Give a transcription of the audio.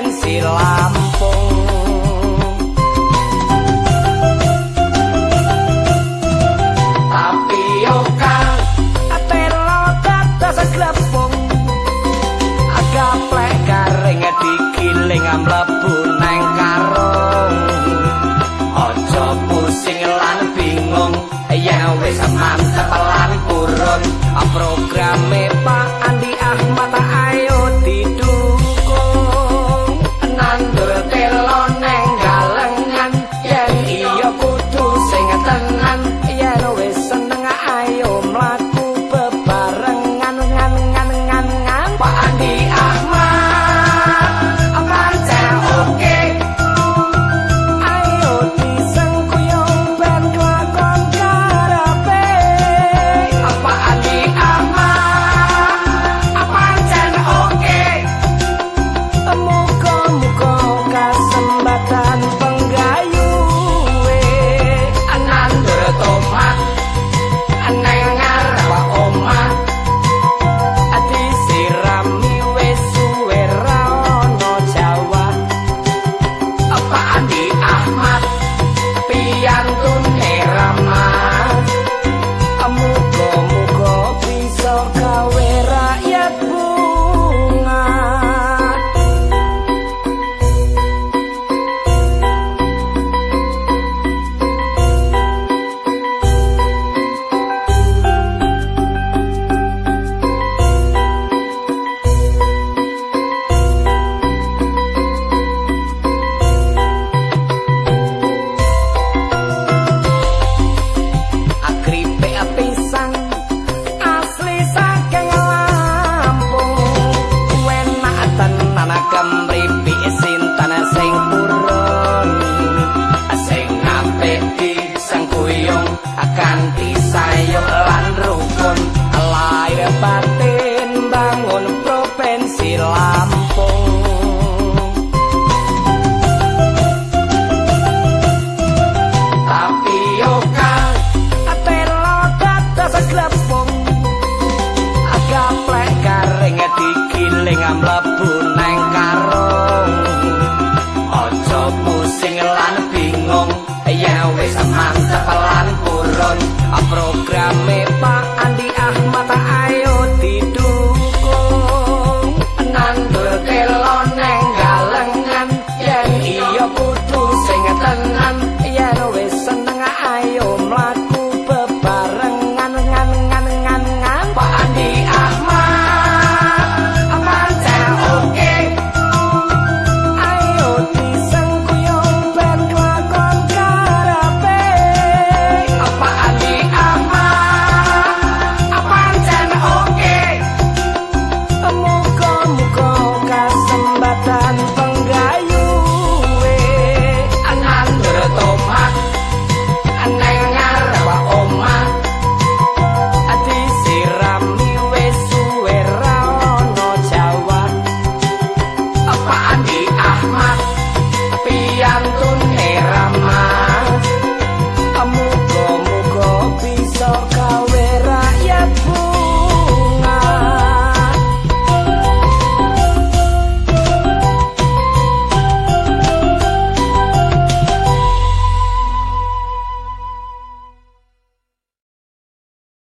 pensil lama bingung. Ya wis mantep lan purun. Programe